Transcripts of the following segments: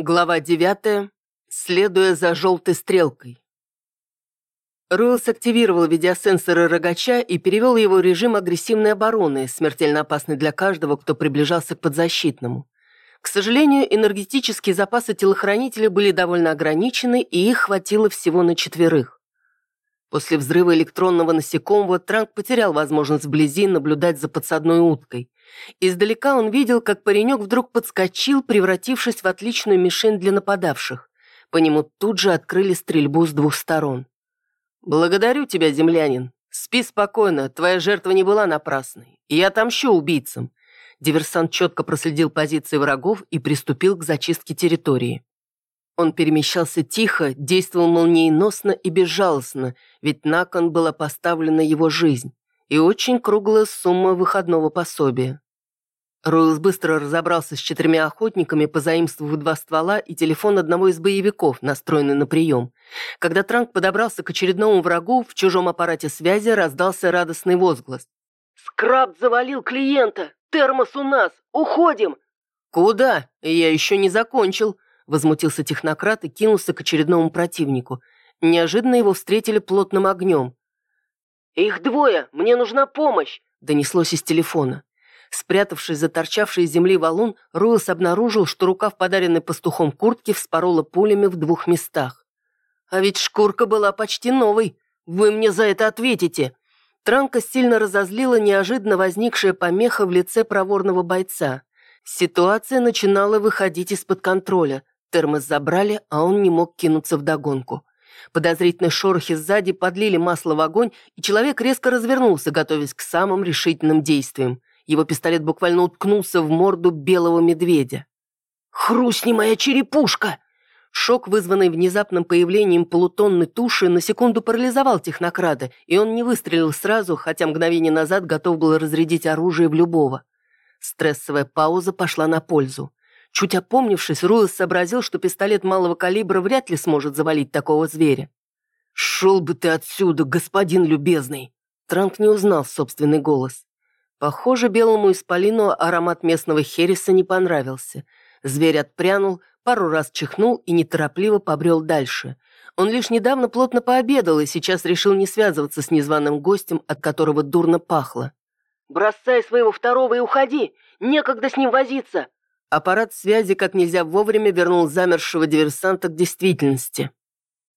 Глава девятая. Следуя за желтой стрелкой. Руэлс активировал видеосенсоры рогача и перевел его в режим агрессивной обороны, смертельно опасный для каждого, кто приближался к подзащитному. К сожалению, энергетические запасы телохранителя были довольно ограничены, и их хватило всего на четверых. После взрыва электронного насекомого Транк потерял возможность вблизи наблюдать за подсадной уткой. Издалека он видел, как паренек вдруг подскочил, превратившись в отличную мишень для нападавших. По нему тут же открыли стрельбу с двух сторон. «Благодарю тебя, землянин. Спи спокойно, твоя жертва не была напрасной. И я отомщу убийцам». Диверсант четко проследил позиции врагов и приступил к зачистке территории. Он перемещался тихо, действовал молниеносно и безжалостно, ведь на кон была поставлена его жизнь и очень круглая сумма выходного пособия. Ройлс быстро разобрался с четырьмя охотниками, позаимствовав два ствола и телефон одного из боевиков, настроенный на прием. Когда Транк подобрался к очередному врагу, в чужом аппарате связи раздался радостный возглас. «Скраб завалил клиента! Термос у нас! Уходим!» «Куда? Я еще не закончил!» Возмутился технократ и кинулся к очередному противнику. Неожиданно его встретили плотным огнем. «Их двое! Мне нужна помощь!» Донеслось из телефона. Спрятавшись за торчавший из земли валун, Руэлс обнаружил, что рука в подаренной пастухом куртке вспорола пулями в двух местах. «А ведь шкурка была почти новой. Вы мне за это ответите!» Транка сильно разозлила неожиданно возникшая помеха в лице проворного бойца. Ситуация начинала выходить из-под контроля. Термос забрали, а он не мог кинуться в догонку. Подозрительные шорохи сзади подлили масло в огонь, и человек резко развернулся, готовясь к самым решительным действиям. Его пистолет буквально уткнулся в морду белого медведя. «Хрустни моя черепушка!» Шок, вызванный внезапным появлением полутонной туши, на секунду парализовал технокрада, и он не выстрелил сразу, хотя мгновение назад готов был разрядить оружие в любого. Стрессовая пауза пошла на пользу. Чуть опомнившись, Руэлс сообразил, что пистолет малого калибра вряд ли сможет завалить такого зверя. «Шел бы ты отсюда, господин любезный!» Транк не узнал собственный голос. Похоже, белому исполину аромат местного хереса не понравился. Зверь отпрянул, пару раз чихнул и неторопливо побрел дальше. Он лишь недавно плотно пообедал и сейчас решил не связываться с незваным гостем, от которого дурно пахло. «Бросай своего второго и уходи! Некогда с ним возиться!» Аппарат связи как нельзя вовремя вернул замершего диверсанта к действительности.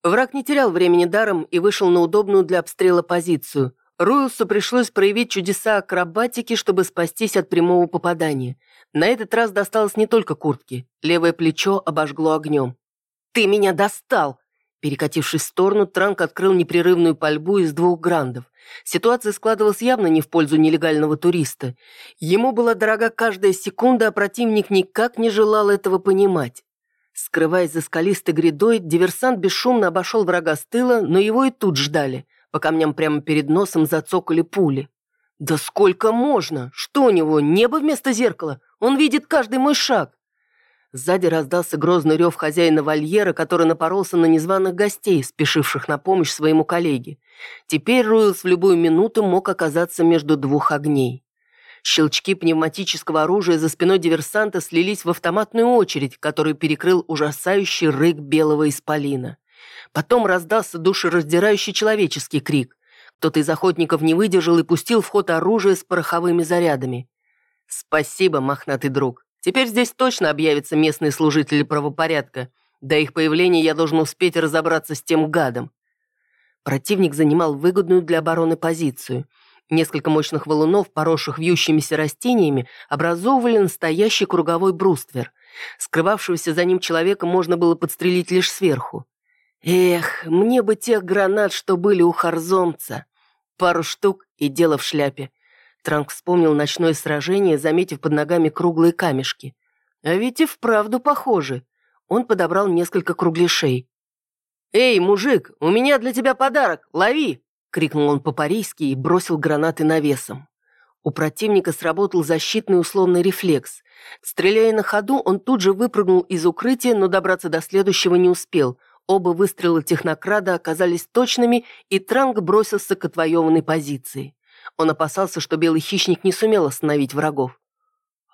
Враг не терял времени даром и вышел на удобную для обстрела позицию. Руэлсу пришлось проявить чудеса акробатики, чтобы спастись от прямого попадания. На этот раз досталось не только куртки. Левое плечо обожгло огнем. «Ты меня достал!» Перекатившись в сторону, Транк открыл непрерывную пальбу из двух грандов. Ситуация складывалась явно не в пользу нелегального туриста. Ему была дорога каждая секунда, а противник никак не желал этого понимать. Скрываясь за скалистой грядой, диверсант бесшумно обошел врага с тыла, но его и тут ждали. По камням прямо перед носом зацокали пули. «Да сколько можно? Что у него, небо вместо зеркала? Он видит каждый мой шаг!» Сзади раздался грозный рев хозяина вольера, который напоролся на незваных гостей, спешивших на помощь своему коллеге. Теперь Руэлс в любую минуту мог оказаться между двух огней. Щелчки пневматического оружия за спиной диверсанта слились в автоматную очередь, которую перекрыл ужасающий рык белого исполина. Потом раздался душераздирающий человеческий крик. Кто-то из охотников не выдержал и пустил в ход оружие с пороховыми зарядами. «Спасибо, мохнатый друг. Теперь здесь точно объявятся местные служители правопорядка. До их появления я должен успеть разобраться с тем гадом». Противник занимал выгодную для обороны позицию. Несколько мощных валунов, поросших вьющимися растениями, образовывали настоящий круговой бруствер. Скрывавшегося за ним человека можно было подстрелить лишь сверху. Эх, мне бы тех гранат, что были у Харзомца. Пару штук и дело в шляпе. Транк вспомнил ночное сражение, заметив под ногами круглые камешки. А ведь и вправду похожи. Он подобрал несколько кругляшей. «Эй, мужик, у меня для тебя подарок, лови!» крикнул он по-парийски и бросил гранаты навесом. У противника сработал защитный условный рефлекс. Стреляя на ходу, он тут же выпрыгнул из укрытия, но добраться до следующего не успел. Оба выстрела технокрада оказались точными, и Транг бросился к отвоеванной позиции. Он опасался, что белый хищник не сумел остановить врагов.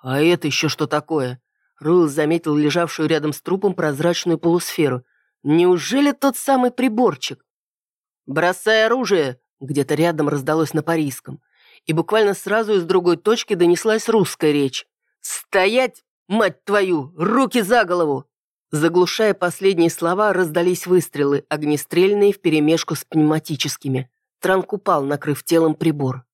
«А это еще что такое?» Руэлл заметил лежавшую рядом с трупом прозрачную полусферу. Неужели тот самый приборчик? «Бросай оружие!» Где-то рядом раздалось на парийском. И буквально сразу из другой точки донеслась русская речь. «Стоять, мать твою! Руки за голову!» Заглушая последние слова, раздались выстрелы, огнестрельные вперемешку с пневматическими. Транк упал, накрыв телом прибор.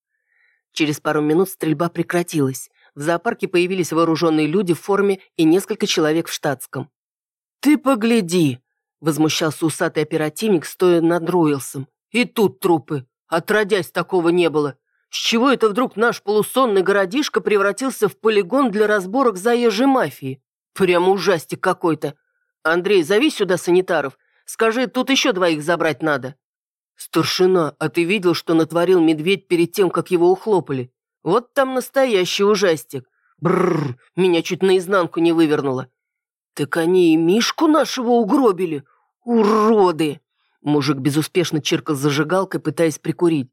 Через пару минут стрельба прекратилась. В зоопарке появились вооруженные люди в форме и несколько человек в штатском. «Ты погляди!» – возмущался усатый оперативник, стоя над Ройлсом. «И тут трупы! Отродясь, такого не было! С чего это вдруг наш полусонный городишко превратился в полигон для разборок заезжей мафии? Прямо ужастик какой-то! Андрей, зови сюда санитаров. Скажи, тут еще двоих забрать надо». «Старшина, а ты видел, что натворил медведь перед тем, как его ухлопали? Вот там настоящий ужастик. Бррр, меня чуть наизнанку не вывернуло. Так они и Мишку нашего угробили. Уроды!» Мужик безуспешно чиркал зажигалкой, пытаясь прикурить.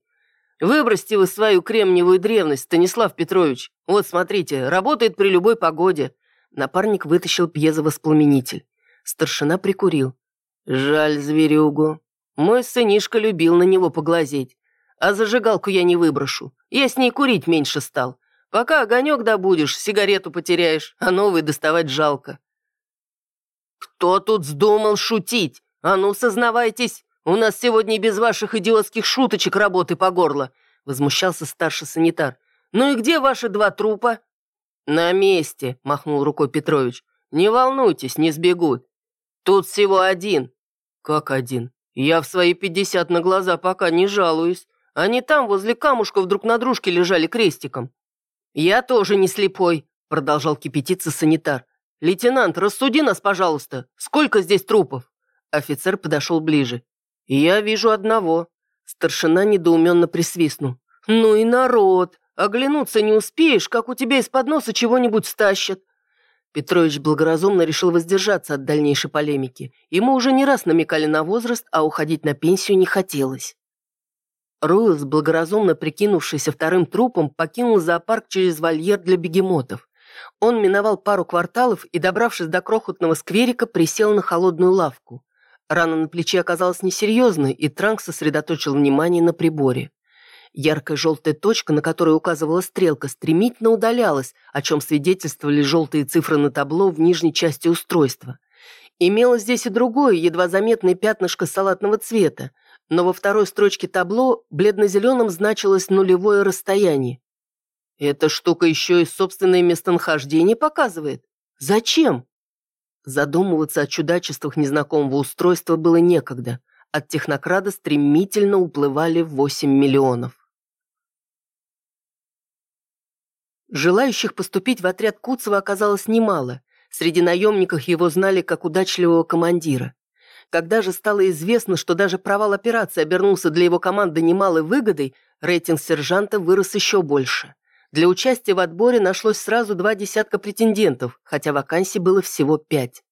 «Выбросьте вы свою кремниевую древность, Станислав Петрович. Вот, смотрите, работает при любой погоде». Напарник вытащил пьезовоспламенитель. Старшина прикурил. «Жаль зверюгу. Мой сынишка любил на него поглазеть. А зажигалку я не выброшу. Я с ней курить меньше стал. Пока огонек добудешь, сигарету потеряешь, а новый доставать жалко». «Кто тут вздумал шутить? А ну, сознавайтесь, у нас сегодня без ваших идиотских шуточек работы по горло», возмущался старший санитар. «Ну и где ваши два трупа?» «На месте», — махнул рукой Петрович. «Не волнуйтесь, не сбегут. Тут всего один». «Как один? Я в свои пятьдесят на глаза пока не жалуюсь. Они там, возле камушков, друг на дружке лежали крестиком». «Я тоже не слепой», — продолжал кипятиться санитар. «Лейтенант, рассуди нас, пожалуйста. Сколько здесь трупов?» Офицер подошел ближе. «Я вижу одного». Старшина недоуменно присвистнул. «Ну и народ! Оглянуться не успеешь, как у тебя из-под носа чего-нибудь стащат. Петрович благоразумно решил воздержаться от дальнейшей полемики. Ему уже не раз намекали на возраст, а уходить на пенсию не хотелось. Руэлс, благоразумно прикинувшийся вторым трупом, покинул зоопарк через вольер для бегемотов. Он миновал пару кварталов и, добравшись до крохотного скверика, присел на холодную лавку. Рана на плече оказалась несерьезной, и Транк сосредоточил внимание на приборе. Яркая желтая точка, на которую указывала стрелка, стремительно удалялась, о чем свидетельствовали желтые цифры на табло в нижней части устройства. Имелось здесь и другое, едва заметное пятнышко салатного цвета, но во второй строчке табло бледно-зеленым значилось нулевое расстояние. Эта штука еще и собственное местонахождение показывает. Зачем? Задумываться о чудачествах незнакомого устройства было некогда. От технокрада стремительно уплывали 8 миллионов. Желающих поступить в отряд Куцева оказалось немало. Среди наемников его знали как удачливого командира. Когда же стало известно, что даже провал операции обернулся для его команды немалой выгодой, рейтинг сержанта вырос еще больше. Для участия в отборе нашлось сразу два десятка претендентов, хотя вакансий было всего пять.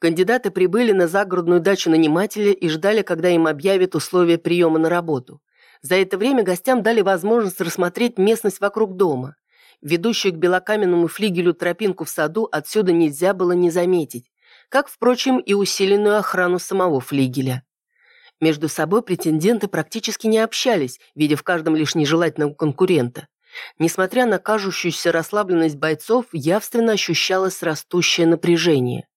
Кандидаты прибыли на загородную дачу нанимателя и ждали, когда им объявят условия приема на работу. За это время гостям дали возможность рассмотреть местность вокруг дома. Ведущую к белокаменному флигелю тропинку в саду отсюда нельзя было не заметить, как, впрочем, и усиленную охрану самого флигеля. Между собой претенденты практически не общались, видя в каждом лишь нежелательного конкурента. Несмотря на кажущуюся расслабленность бойцов, явственно ощущалось растущее напряжение.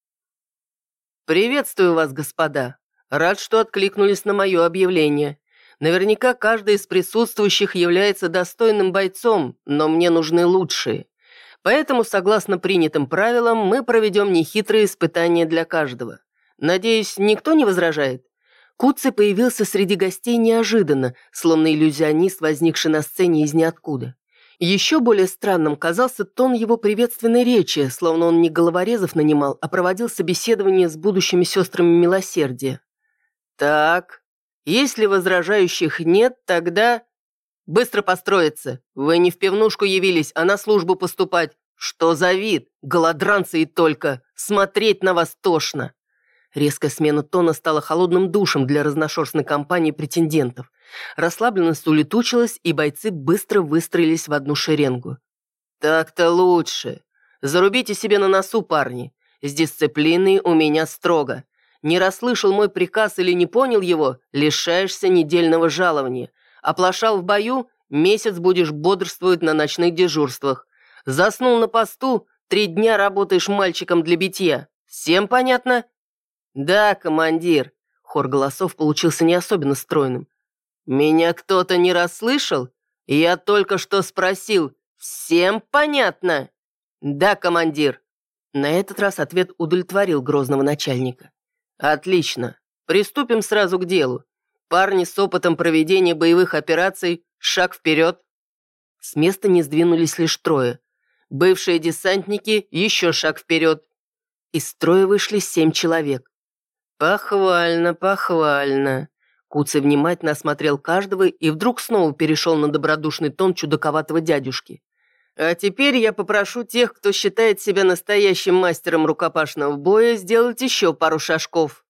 «Приветствую вас, господа. Рад, что откликнулись на мое объявление. Наверняка каждый из присутствующих является достойным бойцом, но мне нужны лучшие. Поэтому, согласно принятым правилам, мы проведем нехитрые испытания для каждого. Надеюсь, никто не возражает?» Куци появился среди гостей неожиданно, словно иллюзионист, возникший на сцене из ниоткуда. Еще более странным казался тон его приветственной речи, словно он не головорезов нанимал, а проводил собеседование с будущими сестрами милосердия. «Так, если возражающих нет, тогда... Быстро построиться. Вы не в пивнушку явились, а на службу поступать. Что за вид? Голодранцы и только. Смотреть на вас тошно. Резкая смена тона стала холодным душем для разношерстной компании претендентов. Расслабленность улетучилась, и бойцы быстро выстроились в одну шеренгу. «Так-то лучше. Зарубите себе на носу, парни. С дисциплиной у меня строго. Не расслышал мой приказ или не понял его, лишаешься недельного жалования. Оплошал в бою, месяц будешь бодрствовать на ночных дежурствах. Заснул на посту, три дня работаешь мальчиком для битья. Всем понятно? Да, командир. Хор голосов получился не особенно стройным. Меня кто-то не расслышал? Я только что спросил. Всем понятно? Да, командир. На этот раз ответ удовлетворил грозного начальника. «Отлично. Приступим сразу к делу. Парни с опытом проведения боевых операций, шаг вперед». С места не сдвинулись лишь трое. Бывшие десантники еще шаг вперед. Из строя вышли семь человек. «Похвально, похвально». Куцый внимательно осмотрел каждого и вдруг снова перешел на добродушный тон чудаковатого дядюшки. А теперь я попрошу тех, кто считает себя настоящим мастером рукопашного боя, сделать еще пару шажков.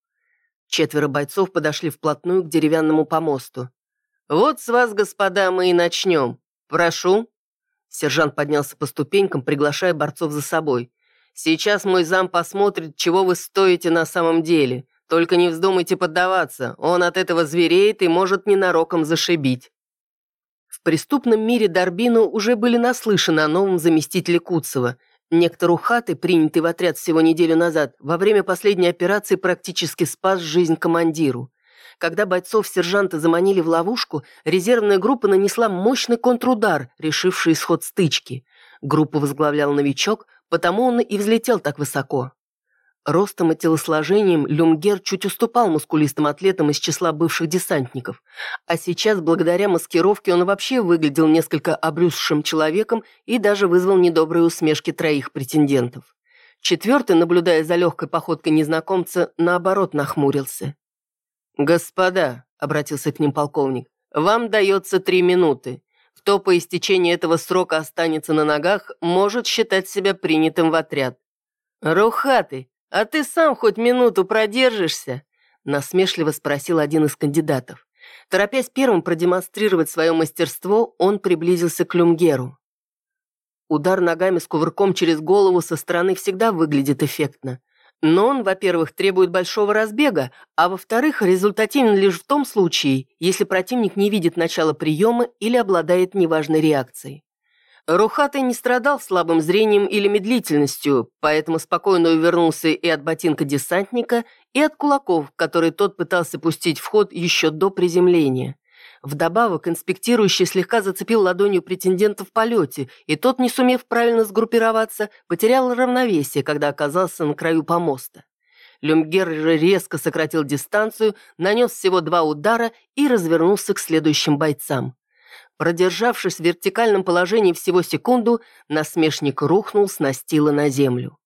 Четверо бойцов подошли вплотную к деревянному помосту. «Вот с вас, господа, мы и начнем. Прошу». Сержант поднялся по ступенькам, приглашая борцов за собой. «Сейчас мой зам посмотрит, чего вы стоите на самом деле. Только не вздумайте поддаваться, он от этого звереет и может ненароком зашибить». В преступном мире Дорбину уже были наслышаны о новом заместителе Куцева. Некто Рухаты, принятый в отряд всего неделю назад, во время последней операции практически спас жизнь командиру. Когда бойцов сержанта заманили в ловушку, резервная группа нанесла мощный контрудар, решивший исход стычки. Группу возглавлял новичок, потому он и взлетел так высоко. Ростом и телосложением Люмгер чуть уступал мускулистым атлетам из числа бывших десантников, а сейчас, благодаря маскировке, он вообще выглядел несколько обрюзшим человеком и даже вызвал недобрые усмешки троих претендентов. Четвертый, наблюдая за легкой походкой незнакомца, наоборот нахмурился. «Господа», — обратился к ним полковник, — «вам дается три минуты. Кто по истечении этого срока останется на ногах, может считать себя принятым в отряд». «Рухатый, «А ты сам хоть минуту продержишься?» насмешливо спросил один из кандидатов. Торопясь первым продемонстрировать свое мастерство, он приблизился к Люмгеру. Удар ногами с кувырком через голову со стороны всегда выглядит эффектно. Но он, во-первых, требует большого разбега, а во-вторых, результативен лишь в том случае, если противник не видит начала приема или обладает неважной реакцией. Рухатый не страдал слабым зрением или медлительностью, поэтому спокойно увернулся и от ботинка десантника, и от кулаков, которые тот пытался пустить в ход еще до приземления. Вдобавок, инспектирующий слегка зацепил ладонью претендента в полете, и тот, не сумев правильно сгруппироваться, потерял равновесие, когда оказался на краю помоста. Люмгер резко сократил дистанцию, нанес всего два удара и развернулся к следующим бойцам. Продержавшись в вертикальном положении всего секунду, насмешник рухнул с настила на землю.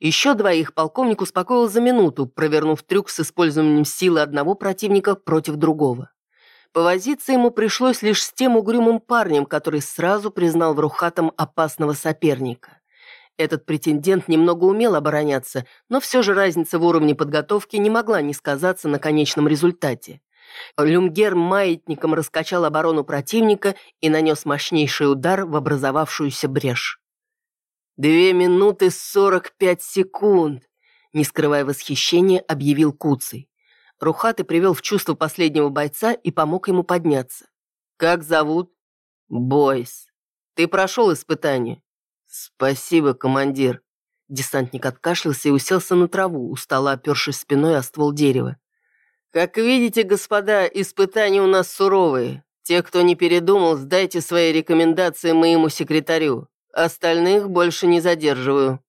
Еще двоих полковник успокоил за минуту, провернув трюк с использованием силы одного противника против другого. Повозиться ему пришлось лишь с тем угрюмым парнем, который сразу признал в Рухатом опасного соперника. Этот претендент немного умел обороняться, но все же разница в уровне подготовки не могла не сказаться на конечном результате. Люмгер маятником раскачал оборону противника и нанес мощнейший удар в образовавшуюся брешь. «Две минуты сорок пять секунд!» Не скрывая восхищения, объявил Куций. Рухаты привел в чувство последнего бойца и помог ему подняться. «Как зовут?» «Бойс. Ты прошел испытание?» «Спасибо, командир». Десантник откашлялся и уселся на траву, устало опершись спиной о ствол дерева. Как видите, господа, испытания у нас суровые. Те, кто не передумал, сдайте свои рекомендации моему секретарю. Остальных больше не задерживаю.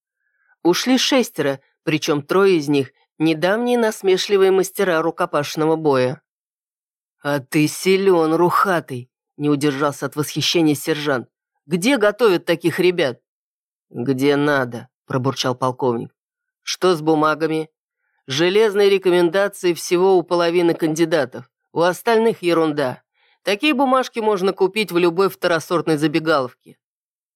Ушли шестеро, причем трое из них – недавние насмешливые мастера рукопашного боя. «А ты силен, рухатый!» – не удержался от восхищения сержант. «Где готовят таких ребят?» «Где надо», – пробурчал полковник. «Что с бумагами?» Железные рекомендации всего у половины кандидатов. У остальных ерунда. Такие бумажки можно купить в любой второсортной забегаловке.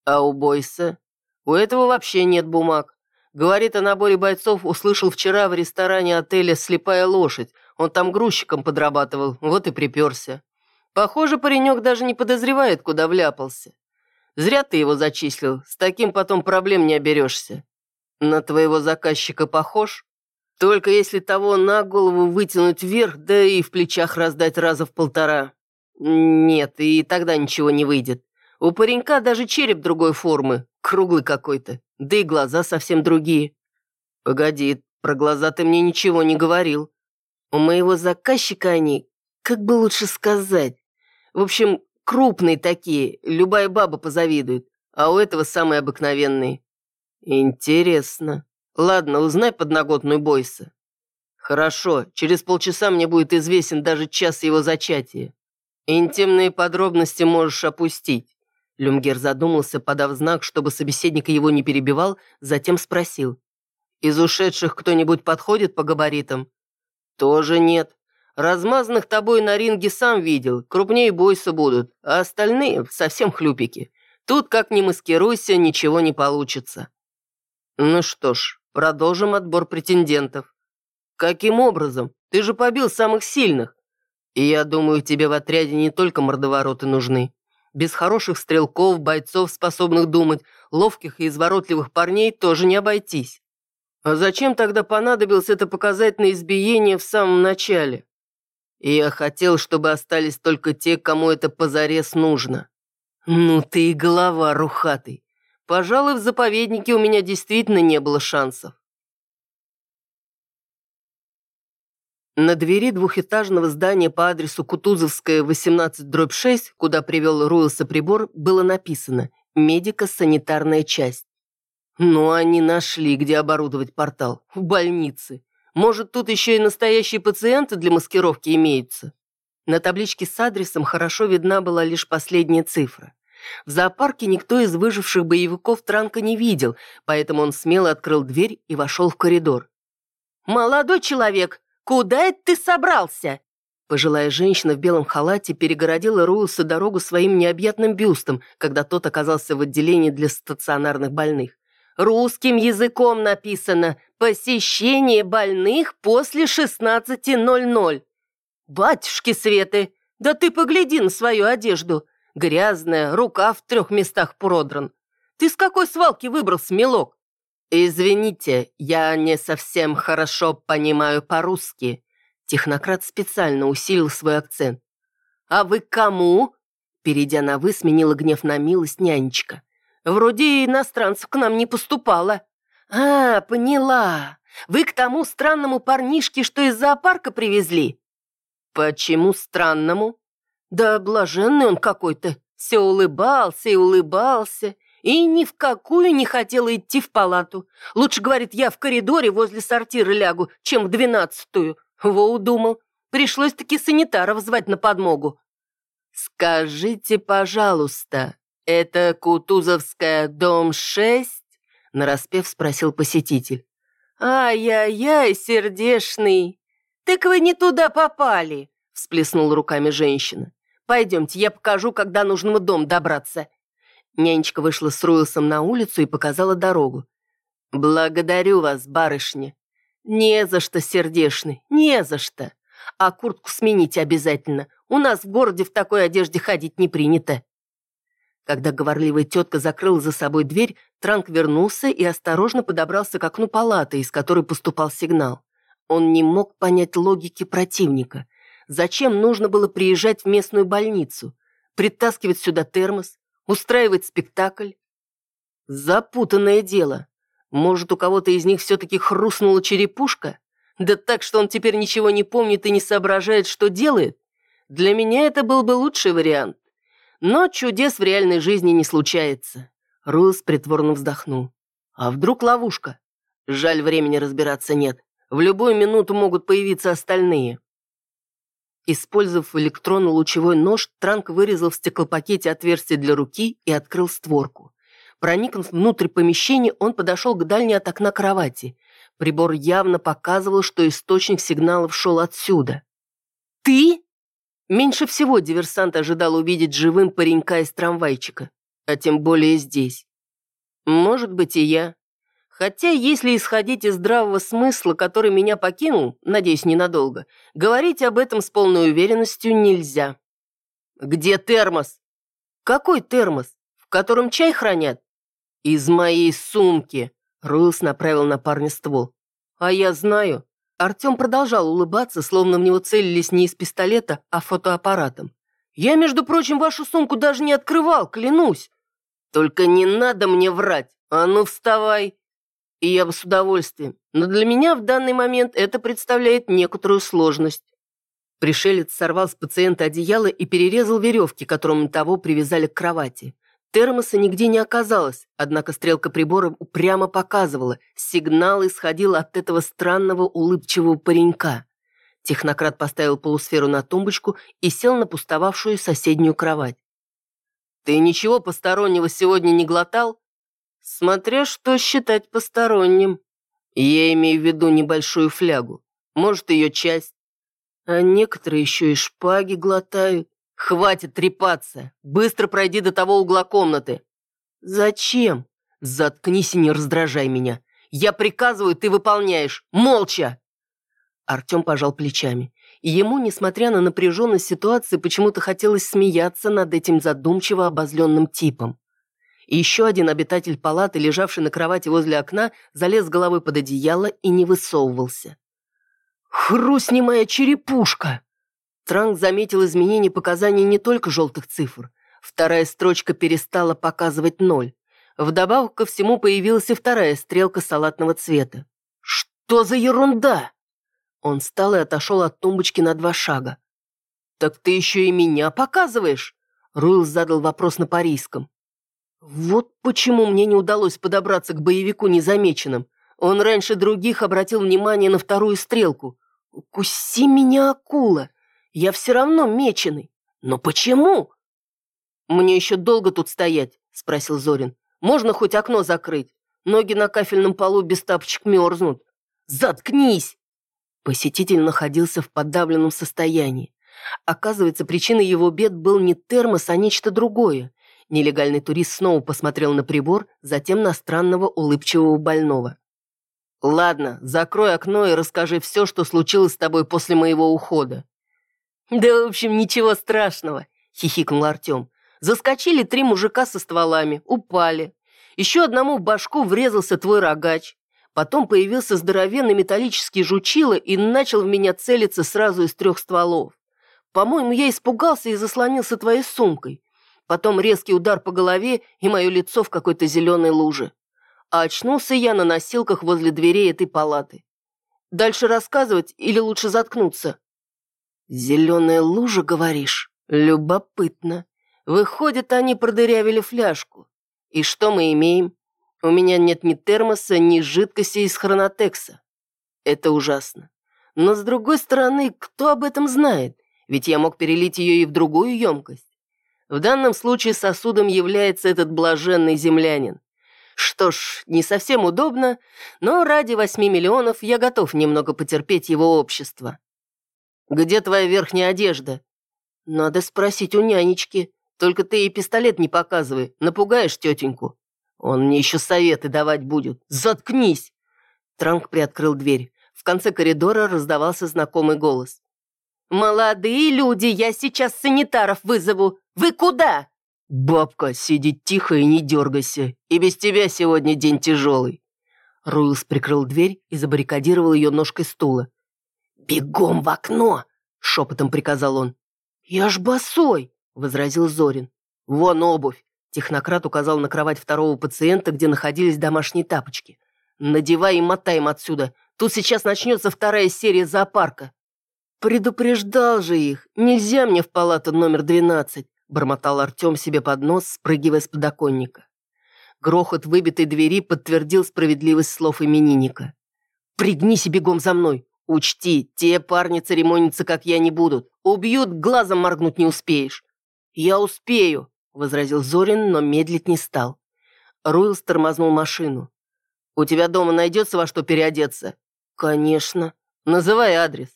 А у Бойса? У этого вообще нет бумаг. Говорит о наборе бойцов, услышал вчера в ресторане отеля «Слепая лошадь». Он там грузчиком подрабатывал, вот и приперся. Похоже, паренек даже не подозревает, куда вляпался. Зря ты его зачислил, с таким потом проблем не оберешься. На твоего заказчика похож? Только если того на голову вытянуть вверх, да и в плечах раздать раза в полтора. Нет, и тогда ничего не выйдет. У паренька даже череп другой формы, круглый какой-то, да и глаза совсем другие. Погоди, про глаза ты мне ничего не говорил. У моего заказчика они, как бы лучше сказать, в общем, крупные такие, любая баба позавидует, а у этого самые обыкновенные. Интересно. Ладно, узнай подноготную Бойса. Хорошо, через полчаса мне будет известен даже час его зачатия. Интимные подробности можешь опустить. Люмгер задумался, подав знак, чтобы собеседник его не перебивал, затем спросил. «Из ушедших кто-нибудь подходит по габаритам?» «Тоже нет. Размазанных тобой на ринге сам видел, крупнее бойся будут, а остальные совсем хлюпики. Тут, как ни маскируйся, ничего не получится». «Ну что ж, продолжим отбор претендентов». «Каким образом? Ты же побил самых сильных». «И я думаю, тебе в отряде не только мордовороты нужны. Без хороших стрелков, бойцов, способных думать, ловких и изворотливых парней тоже не обойтись. А зачем тогда понадобилось это показательное избиение в самом начале? И я хотел, чтобы остались только те, кому это позарез нужно. Ну ты и голова, рухатый. Пожалуй, в заповеднике у меня действительно не было шансов. На двери двухэтажного здания по адресу Кутузовская, 18-6, куда привел Руэлса прибор, было написано «Медико-санитарная часть». Ну, они нашли, где оборудовать портал. В больнице. Может, тут еще и настоящие пациенты для маскировки имеются. На табличке с адресом хорошо видна была лишь последняя цифра. В зоопарке никто из выживших боевиков Транка не видел, поэтому он смело открыл дверь и вошел в коридор. «Молодой человек, куда это ты собрался?» Пожилая женщина в белом халате перегородила Руэлса дорогу своим необъятным бюстом, когда тот оказался в отделении для стационарных больных. Русским языком написано «Посещение больных после 16.00». Батюшки Светы, да ты погляди на свою одежду. Грязная, рука в трех местах продран. Ты с какой свалки выбрал смелок? Извините, я не совсем хорошо понимаю по-русски. Технократ специально усилил свой акцент. А вы кому? Перейдя на «вы», сменила гнев на милость нянечка. Вроде иностранцев к нам не поступало. А, поняла. Вы к тому странному парнишке, что из зоопарка привезли? Почему странному? Да блаженный он какой-то. Все улыбался и улыбался. И ни в какую не хотела идти в палату. Лучше, говорит, я в коридоре возле сортира лягу, чем в двенадцатую. Во удумал. Пришлось-таки санитаров звать на подмогу. «Скажите, пожалуйста, «Это Кутузовская, дом 6?» — нараспев спросил посетитель. «Ай-яй-яй, сердешный! Так вы не туда попали!» — всплеснула руками женщина. «Пойдемте, я покажу, когда нужно в дом добраться». Нянечка вышла с Руэлсом на улицу и показала дорогу. «Благодарю вас, барышня». «Не за что, сердешный, не за что. А куртку смените обязательно. У нас в городе в такой одежде ходить не принято». Когда говорливая тетка закрыла за собой дверь, Транк вернулся и осторожно подобрался к окну палаты, из которой поступал сигнал. Он не мог понять логики противника. Зачем нужно было приезжать в местную больницу? Притаскивать сюда термос? Устраивать спектакль? Запутанное дело. Может, у кого-то из них все-таки хрустнула черепушка? Да так, что он теперь ничего не помнит и не соображает, что делает? Для меня это был бы лучший вариант. Но чудес в реальной жизни не случается. Рус притворно вздохнул. А вдруг ловушка? Жаль, времени разбираться нет. В любую минуту могут появиться остальные. Использовав электронно-лучевой нож, Транк вырезал в стеклопакете отверстие для руки и открыл створку. Проникнув внутрь помещения, он подошел к дальней от окна кровати. Прибор явно показывал, что источник сигналов шел отсюда. «Ты?» Меньше всего диверсант ожидал увидеть живым паренька из трамвайчика, а тем более здесь. Может быть, и я. Хотя, если исходить из здравого смысла, который меня покинул, надеюсь, ненадолго, говорить об этом с полной уверенностью нельзя. «Где термос?» «Какой термос? В котором чай хранят?» «Из моей сумки!» Руэлс направил на парня ствол. «А я знаю». Артем продолжал улыбаться, словно в него целились не из пистолета, а фотоаппаратом. «Я, между прочим, вашу сумку даже не открывал, клянусь. Только не надо мне врать. А ну, вставай!» И я бы с удовольствием. Но для меня в данный момент это представляет некоторую сложность. Пришелец сорвал с пациента одеяло и перерезал веревки, которым того привязали к кровати. Термоса нигде не оказалось, однако стрелка прибора упрямо показывала, сигнал исходил от этого странного улыбчивого паренька. Технократ поставил полусферу на тумбочку и сел на пустовавшую соседнюю кровать. «Ты ничего постороннего сегодня не глотал?» «Смотря что считать посторонним. Я имею в виду небольшую флягу. Может, ее часть. А некоторые еще и шпаги глотают. Хватит трепаться. Быстро пройди до того угла комнаты. Зачем? Заткнись и не раздражай меня. Я приказываю, ты выполняешь. Молча. Артем пожал плечами. Ему, несмотря на напряженность ситуации, почему-то хотелось смеяться над этим задумчиво обозленным типом. И еще один обитатель палаты, лежавший на кровати возле окна, залез головой под одеяло и не высовывался. «Хрустни моя черепушка!» Транк заметил изменение показаний не только желтых цифр. Вторая строчка перестала показывать ноль. Вдобавок ко всему появилась и вторая стрелка салатного цвета. «Что за ерунда?» Он встал и отошел от тумбочки на два шага. «Так ты еще и меня показываешь?» Руэлс задал вопрос на парийском. «Вот почему мне не удалось подобраться к боевику незамеченным. Он раньше других обратил внимание на вторую стрелку. «Укуси меня, акула! Я все равно меченый. Но почему?» «Мне еще долго тут стоять?» – спросил Зорин. «Можно хоть окно закрыть? Ноги на кафельном полу без тапочек мерзнут». «Заткнись!» Посетитель находился в подавленном состоянии. Оказывается, причиной его бед был не термос, а нечто другое. Нелегальный турист снова посмотрел на прибор, затем на странного улыбчивого больного. «Ладно, закрой окно и расскажи все, что случилось с тобой после моего ухода». «Да, в общем, ничего страшного», — хихикнул Артем. «Заскочили три мужика со стволами, упали. Еще одному в башку врезался твой рогач. Потом появился здоровенный металлический жучило и начал в меня целиться сразу из трех стволов. По-моему, я испугался и заслонился твоей сумкой. Потом резкий удар по голове и мое лицо в какой-то зеленой луже а очнулся я на носилках возле дверей этой палаты. Дальше рассказывать или лучше заткнуться? Зеленая лужа, говоришь? Любопытно. Выходит, они продырявили фляжку. И что мы имеем? У меня нет ни термоса, ни жидкости из хронотекса. Это ужасно. Но с другой стороны, кто об этом знает? Ведь я мог перелить ее и в другую емкость. В данном случае сосудом является этот блаженный землянин. Что ж, не совсем удобно, но ради восьми миллионов я готов немного потерпеть его общество. Где твоя верхняя одежда? Надо спросить у нянечки. Только ты ей пистолет не показывай, напугаешь тетеньку. Он мне еще советы давать будет. Заткнись!» Транк приоткрыл дверь. В конце коридора раздавался знакомый голос. «Молодые люди, я сейчас санитаров вызову. Вы куда?» «Бабка, сиди тихо и не дергайся, и без тебя сегодня день тяжелый». Руилс прикрыл дверь и забаррикадировал ее ножкой стула. «Бегом в окно!» — шепотом приказал он. «Я ж босой!» — возразил Зорин. «Вон обувь!» — технократ указал на кровать второго пациента, где находились домашние тапочки. «Надевай и мотаем отсюда. Тут сейчас начнется вторая серия зоопарка». «Предупреждал же их. Нельзя мне в палату номер двенадцать бормотал Артем себе под нос, спрыгивая с подоконника. Грохот выбитой двери подтвердил справедливость слов именинника. «Пригнись и бегом за мной! Учти, те парни церемониться, как я, не будут. Убьют, глазом моргнуть не успеешь». «Я успею», — возразил Зорин, но медлить не стал. Руилс тормознул машину. «У тебя дома найдется во что переодеться?» «Конечно. Называй адрес».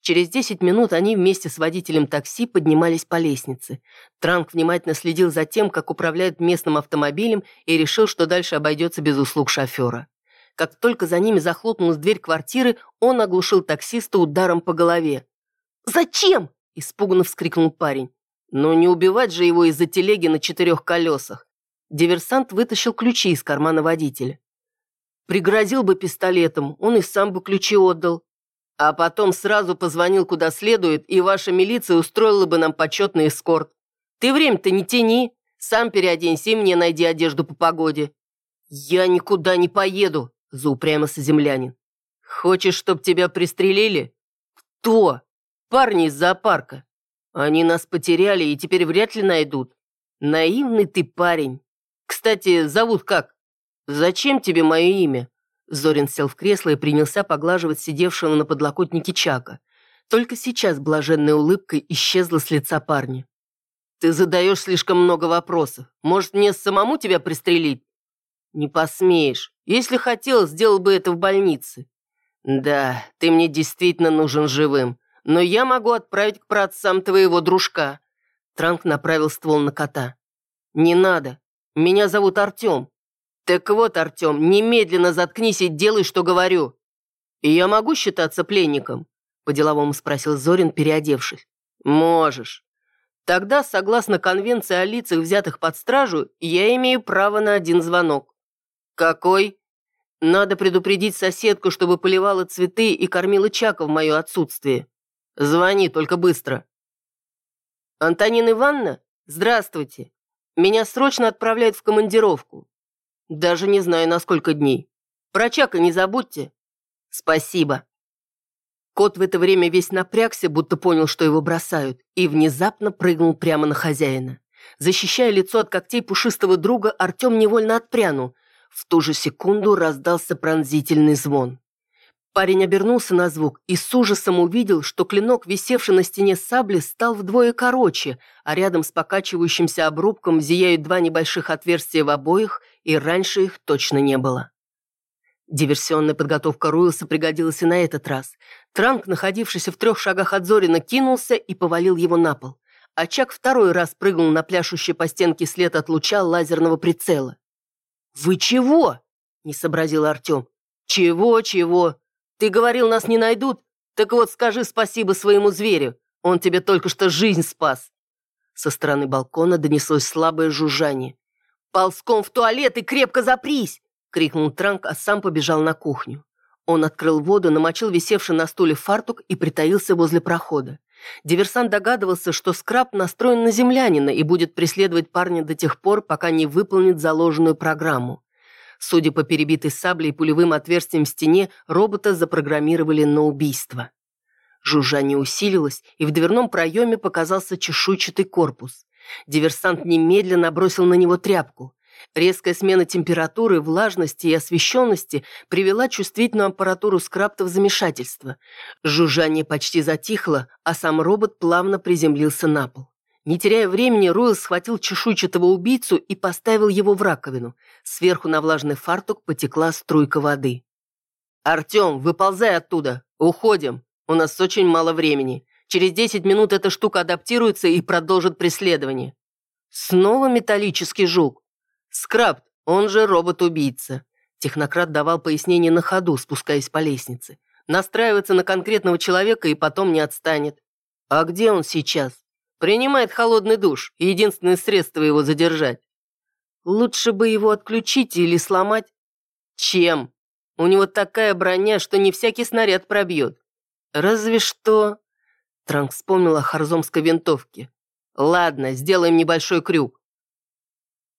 Через 10 минут они вместе с водителем такси поднимались по лестнице. Транк внимательно следил за тем, как управляют местным автомобилем и решил, что дальше обойдется без услуг шофера. Как только за ними захлопнулась дверь квартиры, он оглушил таксиста ударом по голове. «Зачем?» – испуганно вскрикнул парень. Но не убивать же его из-за телеги на четырех колесах. Диверсант вытащил ключи из кармана водителя. Пригрозил бы пистолетом, он и сам бы ключи отдал. А потом сразу позвонил куда следует, и ваша милиция устроила бы нам почетный эскорт. Ты время-то не тяни, сам переоденься и мне найди одежду по погоде. Я никуда не поеду, заупрямился землянин. Хочешь, чтоб тебя пристрелили? Кто? Парни из зоопарка. Они нас потеряли и теперь вряд ли найдут. Наивный ты парень. Кстати, зовут как? Зачем тебе мое имя? Зорин сел в кресло и принялся поглаживать сидевшего на подлокотнике Чака. Только сейчас блаженная улыбка исчезла с лица парня. «Ты задаешь слишком много вопросов. Может, мне самому тебя пристрелить?» «Не посмеешь. Если хотел, сделал бы это в больнице». «Да, ты мне действительно нужен живым, но я могу отправить к праотцам твоего дружка». Транк направил ствол на кота. «Не надо. Меня зовут Артем. «Так вот, Артем, немедленно заткнись и делай, что говорю». «И я могу считаться пленником?» – по-деловому спросил Зорин, переодевшись. «Можешь. Тогда, согласно конвенции о лицах, взятых под стражу, я имею право на один звонок». «Какой?» «Надо предупредить соседку, чтобы поливала цветы и кормила Чака в мое отсутствие. Звони, только быстро». «Антонина Ивановна, здравствуйте. Меня срочно отправляют в командировку. Даже не знаю, на сколько дней. Про Чака не забудьте. Спасибо. Кот в это время весь напрягся, будто понял, что его бросают, и внезапно прыгнул прямо на хозяина. Защищая лицо от когтей пушистого друга, Артем невольно отпрянул. В ту же секунду раздался пронзительный звон. Парень обернулся на звук и с ужасом увидел, что клинок, висевший на стене сабли, стал вдвое короче, а рядом с покачивающимся обрубком зияют два небольших отверстия в обоих, и раньше их точно не было. Диверсионная подготовка Руилса пригодилась и на этот раз. Транк, находившийся в трех шагах от Зорина, кинулся и повалил его на пол. А Чак второй раз прыгнул на пляшущий по стенке след от луча лазерного прицела. «Вы чего?» – не сообразил Артем. «Чего, чего? Ты говорил, нас не найдут? Так вот, скажи спасибо своему зверю. Он тебе только что жизнь спас». Со стороны балкона донеслось слабое жужжание. «Ползком в туалет и крепко запрись!» — крикнул Транк, а сам побежал на кухню. Он открыл воду, намочил висевший на стуле фартук и притаился возле прохода. Диверсант догадывался, что скраб настроен на землянина и будет преследовать парня до тех пор, пока не выполнит заложенную программу. Судя по перебитой сабле и пулевым отверстиям в стене, робота запрограммировали на убийство. Жужжание усилилось, и в дверном проеме показался чешуйчатый корпус. Диверсант немедленно бросил на него тряпку. Резкая смена температуры, влажности и освещенности привела чувствительную аппаратуру скрапта в замешательство. Жужжание почти затихло, а сам робот плавно приземлился на пол. Не теряя времени, Ройл схватил чешуйчатого убийцу и поставил его в раковину. Сверху на влажный фартук потекла струйка воды. «Артем, выползай оттуда! Уходим! У нас очень мало времени. Через 10 минут эта штука адаптируется и продолжит преследование». Снова металлический жук. Скрабт, он же робот-убийца. Технократ давал пояснение на ходу, спускаясь по лестнице. Настраивается на конкретного человека и потом не отстанет. А где он сейчас? Принимает холодный душ, единственное средство его задержать. Лучше бы его отключить или сломать. Чем? У него такая броня, что не всякий снаряд пробьет. Разве что... Транк вспомнил о харзомской винтовке. Ладно, сделаем небольшой крюк.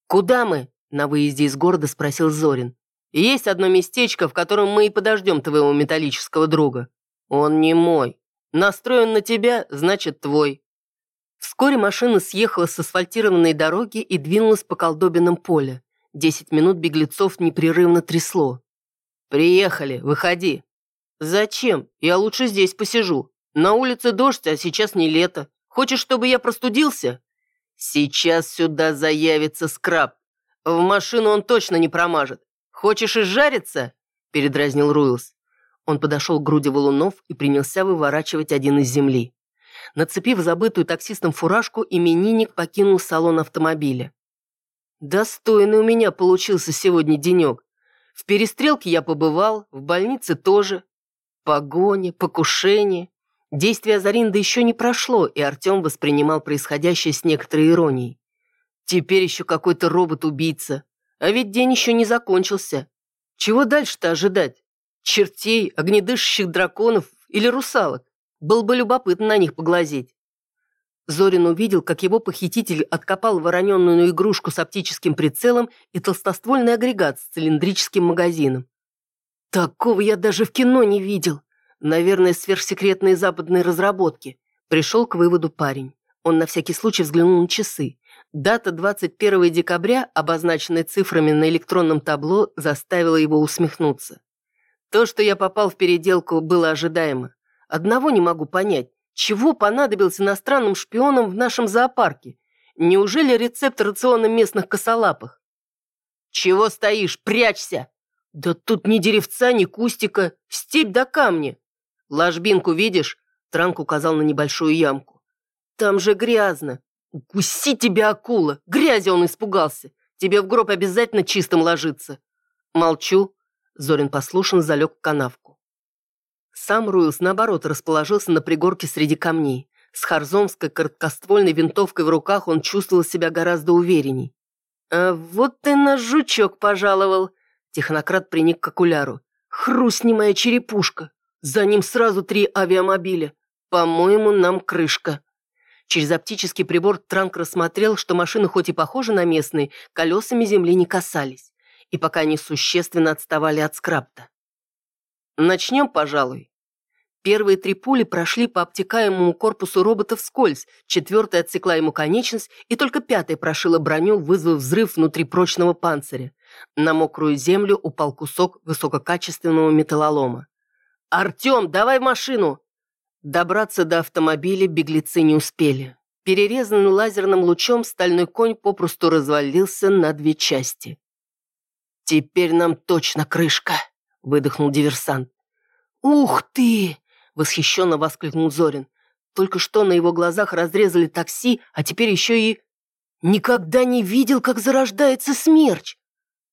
Куда мы? На выезде из города спросил Зорин. Есть одно местечко, в котором мы и подождем твоего металлического друга. Он не мой. Настроен на тебя, значит, твой. Вскоре машина съехала с асфальтированной дороги и двинулась по колдобинам поля. Десять минут беглецов непрерывно трясло. «Приехали, выходи». «Зачем? Я лучше здесь посижу. На улице дождь, а сейчас не лето. Хочешь, чтобы я простудился?» «Сейчас сюда заявится скраб. В машину он точно не промажет. Хочешь изжариться?» – передразнил Руилс. Он подошел к груди валунов и принялся выворачивать один из земли. Нацепив забытую таксистом фуражку, именинник покинул салон автомобиля. «Достойный у меня получился сегодня денек. В перестрелке я побывал, в больнице тоже. Погоня, покушение. Действие Азаринда еще не прошло, и Артем воспринимал происходящее с некоторой иронией. Теперь еще какой-то робот-убийца. А ведь день еще не закончился. Чего дальше-то ожидать? Чертей, огнедышащих драконов или русалок? Было бы любопытно на них поглазеть. Зорин увидел, как его похититель откопал вороненную игрушку с оптическим прицелом и толстоствольный агрегат с цилиндрическим магазином. Такого я даже в кино не видел. Наверное, сверхсекретные западные разработки. Пришел к выводу парень. Он на всякий случай взглянул на часы. Дата 21 декабря, обозначенная цифрами на электронном табло, заставила его усмехнуться. То, что я попал в переделку, было ожидаемо. Одного не могу понять. Чего понадобилось иностранным шпионам в нашем зоопарке? Неужели рецепт рациона местных косолапых? «Чего стоишь? Прячься!» «Да тут ни деревца, ни кустика, степь до камня!» «Ложбинку видишь?» Транк указал на небольшую ямку. «Там же грязно! Укуси тебя, акула! Грязи он испугался! Тебе в гроб обязательно чистым ложиться!» «Молчу!» Зорин послушно залег в канавку. Сам Руилс, наоборот, расположился на пригорке среди камней. С харзомской короткоствольной винтовкой в руках он чувствовал себя гораздо уверенней. «А вот ты наш жучок пожаловал!» Технократ приник к окуляру. «Хрустни моя черепушка! За ним сразу три авиамобиля! По-моему, нам крышка!» Через оптический прибор Транк рассмотрел, что машины хоть и похожи на местные, колесами земли не касались, и пока они существенно отставали от скрапта. Начнем, пожалуй. Первые три пули прошли по обтекаемому корпусу робота вскользь, четвертая отсекла ему конечность, и только пятая прошила броню, вызвав взрыв внутри прочного панциря. На мокрую землю упал кусок высококачественного металлолома. «Артем, давай машину!» Добраться до автомобиля беглецы не успели. Перерезанный лазерным лучом стальной конь попросту развалился на две части. «Теперь нам точно крышка!» — выдохнул диверсант. «Ух ты!» — восхищенно воскликнул Зорин. Только что на его глазах разрезали такси, а теперь еще и... Никогда не видел, как зарождается смерч.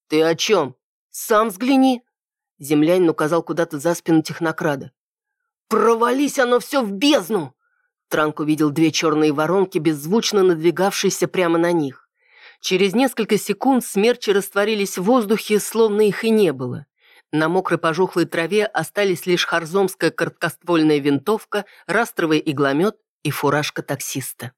Ты о чем? Сам взгляни. Землянин указал куда-то за спину технокрада. Провались оно все в бездну! Транк увидел две черные воронки, беззвучно надвигавшиеся прямо на них. Через несколько секунд смерчи растворились в воздухе, словно их и не было. На мокрой пожухлой траве остались лишь харзомская короткоствольная винтовка, растровый игломет и фуражка таксиста.